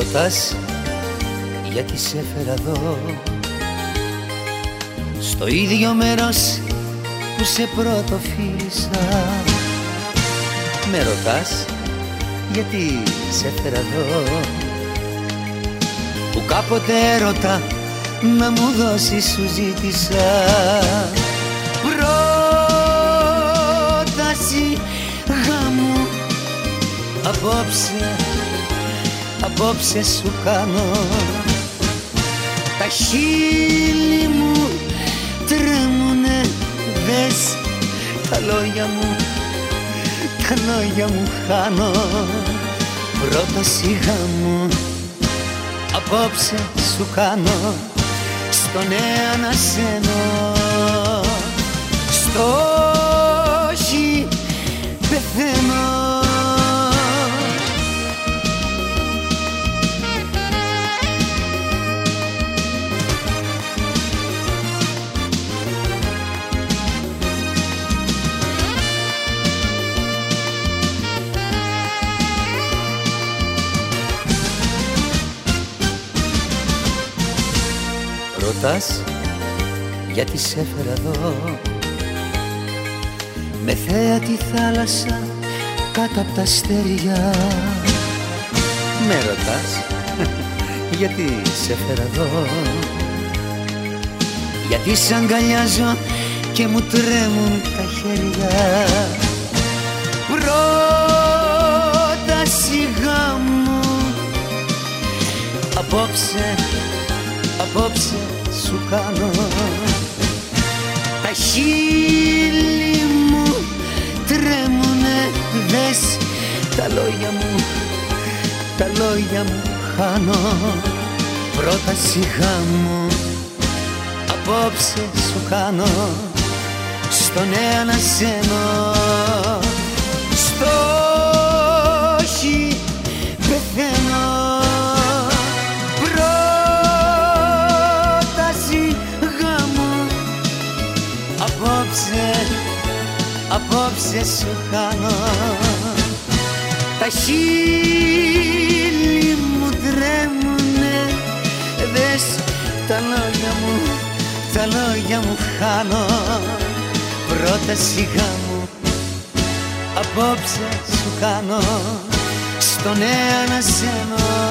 ρωτάς γιατί σε έφερα εδώ; Στο ίδιο μέρος που σε πρώτο φίλησα Με ρωτάς γιατί σε έφερα εδώ; Που κάποτε έρωτα να μου δώσεις σου ζήτησα Πρόταση γάμου απόψε απόψε σου κάνω. Τα χείλη μου τρέμουνε δες τα λόγια μου τα λόγια μου χάνω. Πρώτα σιγά μου απόψε σου κάνω στον ένα σένο στο ρωτάς γιατί σε έφερα εδώ. Με θέα τη θάλασσα κάτω από τα αστέρια. Με ρωτάς γιατί σε έφερα εδώ. Γιατί σ' αγκαλιάζω και μου τρέμουν τα χέρια. Πρώτα σιγά μου Απόψε, απόψε σου κάνω. Τα χείλη μου τρέμουνε δες τα λόγια μου Τα λόγια μου χάνω. Πρώτα σιγά μου Απόψε σου κάνω Στον ένα σένο απόψε σου χάνω Τα χείλη μου τρέμουνε Δες τα λόγια μου, τα λόγια μου χάνω. Πρώτα σιγά μου, απόψε σου κάνω Στον ένα σένο